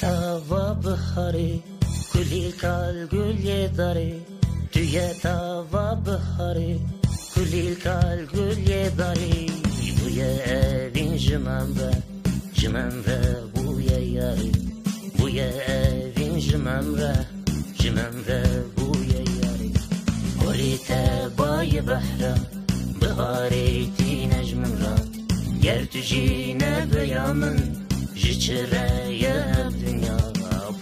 tava bihari Kulil kal gül yedari Tüye tava bihari Kulil kal gül yedari Bu ye evin Jimem ve bu ye yari Bu ye evin Jimem ve bu ye yari Kori tebayı behra Bihari ti necmim ra. Ger tüjine beyamın Jiçire dünya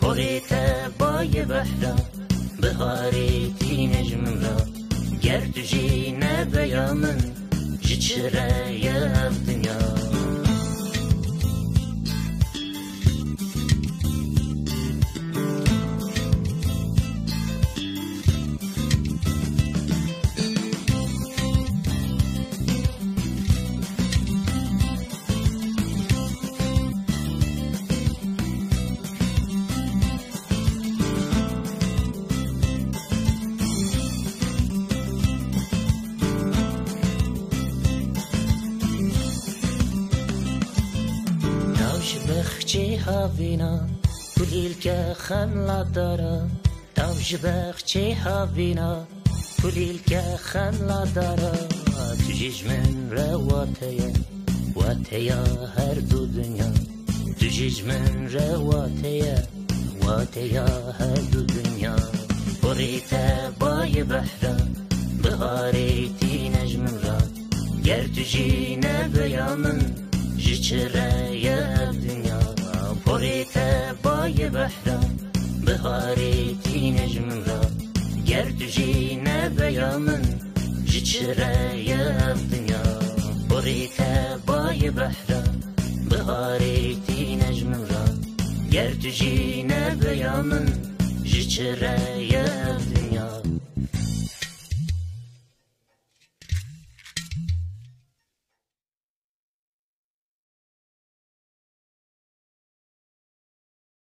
Pori tebayı behra Bihari ti necmim ra Ger tüjine beyamın Jiçire dünya Tavşbıx cihavina Kul ilke xemladara Tavşbıx cihavina Kul ilke xemladara Tücicmen revateye Vateya her du dünya Tücicmen revateye Vateya her du dünya Burite bayi behra Bihareti necmin ra Ger tücine beyanın Jiçire بهاريتي نجم را گر تجينا بيامن جيشرا الدنيا بوريت باي بحرا بهاريتي نجم را گر تجينا بيامن جيشرا الدنيا